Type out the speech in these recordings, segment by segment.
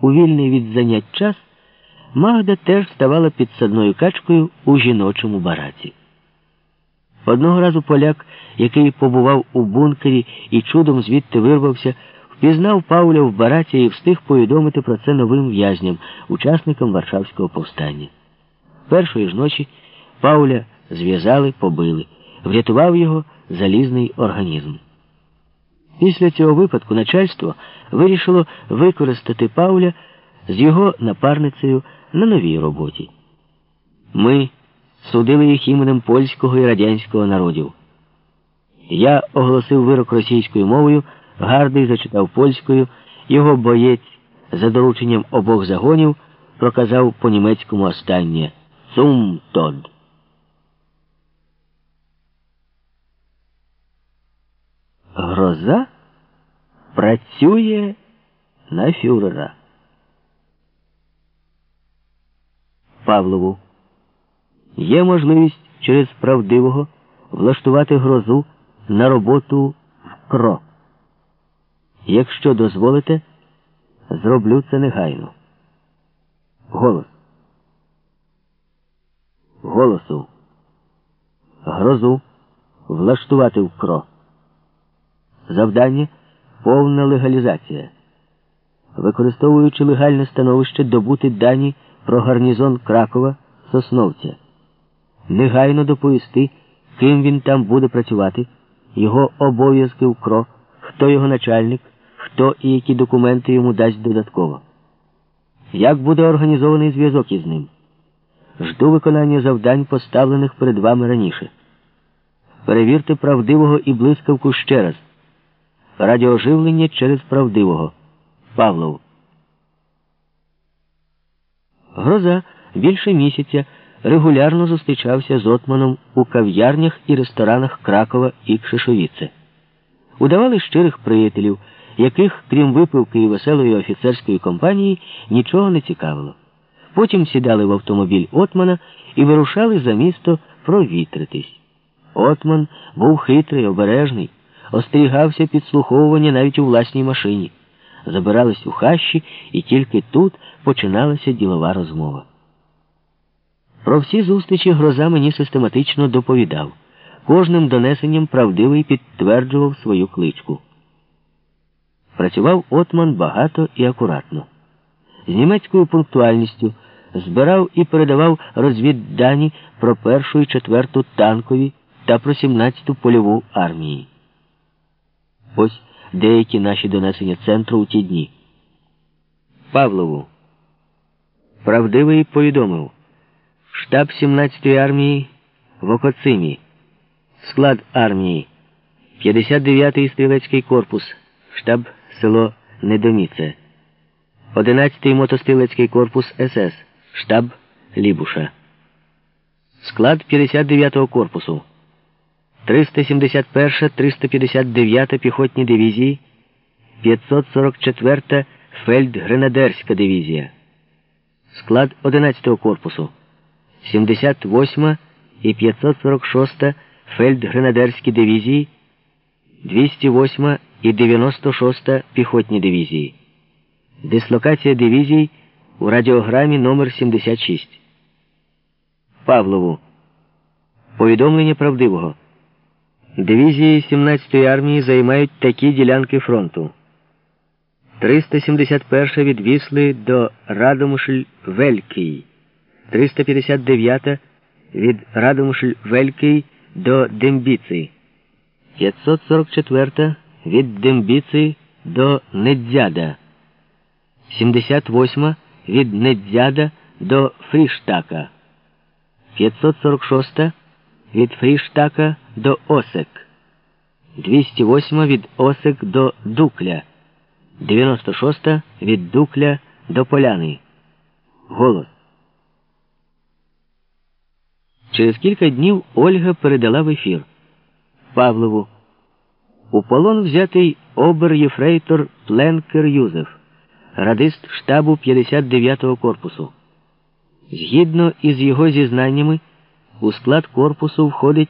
у вільний від занять час Магда теж ставала підсадною качкою у жіночому бараці. Одного разу поляк, який побував у бункері і чудом звідти вирвався, впізнав Пауля в бараці і встиг повідомити про це новим в'язням, учасникам Варшавського повстання. Першої ж ночі Пауля зв'язали, побили, врятував його залізний організм. Після цього випадку начальство вирішило використати Пауля з його напарницею на новій роботі. Ми судили їх іменем польського і радянського народів. Я оголосив вирок російською мовою, Гардий зачитав польською, його боєць за дорученням обох загонів проказав по німецькому останнє Цум Тод. Гроза працює на фюрера. Павлову. Є можливість через правдивого влаштувати грозу на роботу в КРО. Якщо дозволите, зроблю це негайно. Голос. Голосу. Грозу влаштувати в КРО. Завдання повна легалізація. Використовуючи легальне становище, добути дані про гарнізон Кракова Сосновця. Негайно доповісти, ким він там буде працювати, його обов'язки в КРО, хто його начальник, хто і які документи йому дасть додатково. Як буде організований зв'язок із ним? Жду виконання завдань, поставлених перед вами раніше. Перевірте правдивого і блискавку ще раз. Радіоживлення через правдивого. Павлов. Гроза більше місяця регулярно зустрічався з Отманом у кав'ярнях і ресторанах Кракова і Кшишовіце. Удавали щирих приятелів, яких, крім випивки і веселої офіцерської компанії, нічого не цікавило. Потім сідали в автомобіль Отмана і вирушали за місто провітритись. Отман був хитрий, обережний, остерігався підслуховування навіть у власній машині забирались у хащі, і тільки тут починалася ділова розмова. Про всі зустрічі гроза мені систематично доповідав, кожним донесенням правдивий підтверджував свою кличку. Працював отман багато і акуратно. З німецькою пунктуальністю збирав і передавав розвіддані про першу і четверту танкові та про 17-ту польову армії. Ось деякі наші донесення центру у ті дні. Павлову. Правдивий повідомив. Штаб 17-ї армії в Окоцимі. Склад армії. 59-й стрілецький корпус. Штаб село Недоміце. 11-й мотострілецький корпус СС. Штаб Лібуша. Склад 59-го корпусу. 371, 359 піхотні дивізії, 544 фельдгренадерська дивізія, склад 11-го корпусу, 78 і 546 фельдгренадерські дивізії, 208 і 96 піхотні дивізії. Дислокація дивізій у радіограмі номер 76 Павлову. Повідомлення правдивого. Дивізії 17-ї армії займають такі ділянки фронту. 371 від Вісли до Радомушль-Велький, 359 від Радомушль-Велький до Дембіци, 544 від Дембіци до Недзяда, 78 від Недзяда до Фріштака, 546 від Фріштака до Осек, 208 від Осек до Дукля, 96 від Дукля до Поляни. Голос. Через кілька днів Ольга передала в ефір Павлову. У полон взятий обер-єфрейтор Пленкер Юзеф, радист штабу 59-го корпусу. Згідно із його зізнаннями, у склад корпусу входить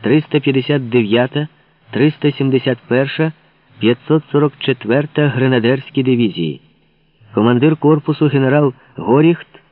359, 371, 544 гренадерські дивізії. командир корпусу генерал Горіхт